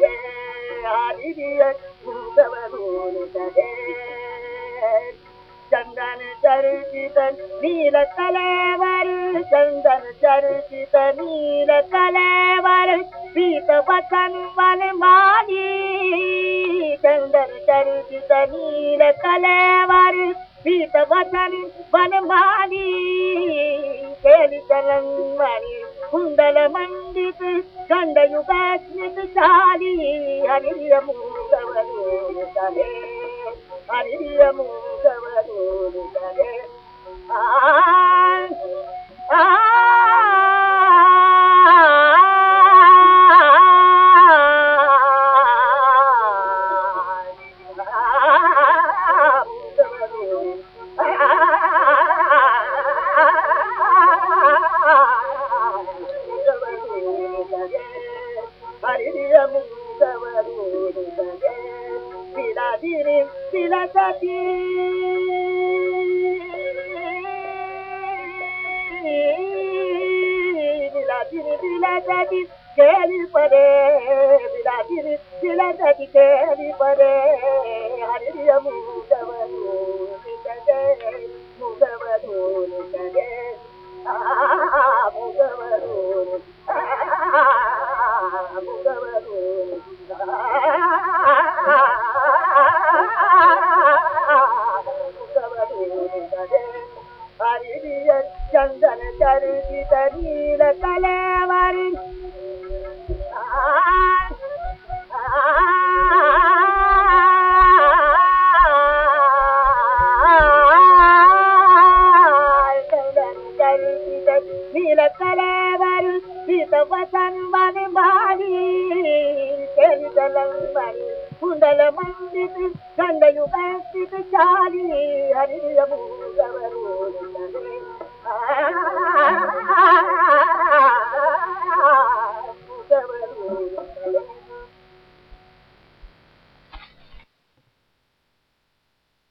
Yeah. சந்தன சரிசிதன் நீல கலவர் சந்தன சரிசித நீல கலவர் பீத வசன் வனமானி சந்தன சரிசித நீல கலவர் பீத வசன் வனமானி கேலி கலன் மணி ಕುಂಡಲ ಮಂಡಿತ ಗಂಡ ಯುಗಾಸ್ಮಿತ ಚಾಲಿ ಹರಿಯ ಮೂಗವರು ತಲೆ ಹರಿಯ ಮೂಗವರು ತಲೆ ಹರಿಯ ಮುಂದವರು ಬಿಡದಿರಿ ಬಿಡದಿ ಬಿಡದಿರಿ ಬಿಡದಿ ಕೇಳಿ ಪರೇ ಬಿಡದಿರಿ ಬಿಡದಿ ಕೇಳಿ கரிதிய சந்தன கருதி தரீர கலவரி. நீலத்தலைவரும் சிதவசன் மணி மாறி தெரிதலம் மணி ಕುಂಡಲ ಮಂಡಿತ ಗಂಡಯು ಬೆಂಕಿತ ಚಾಲಿ ಹರಿಯ ಮೂಗವರು